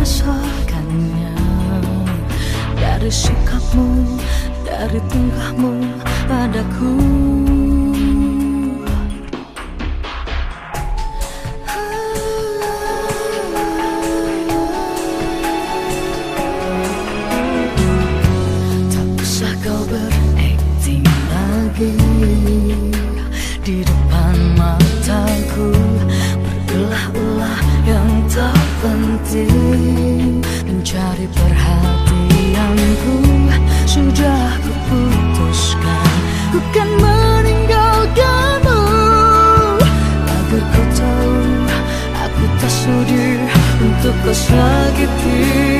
merasakannya. Dari sikapmu, dari tingkahmu padaku. Tak usah kau berakting lagi. Di depan mataku Berulah-ulah yang tak penting Ku kan meninggalkanmu Agar kau tahu Aku tak sudi Untuk kau sakiti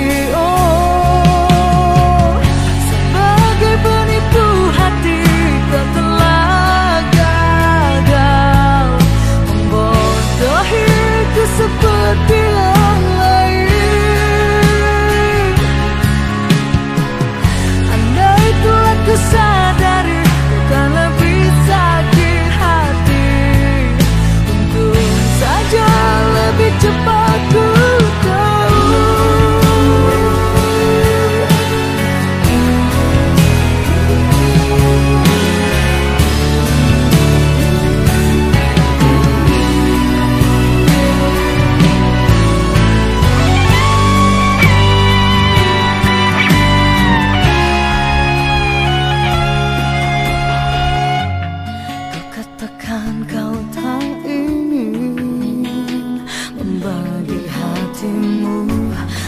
katakan kau tak ingin membagi hatimu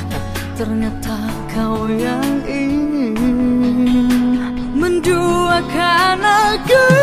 Tapi ternyata kau yang ingin menduakan aku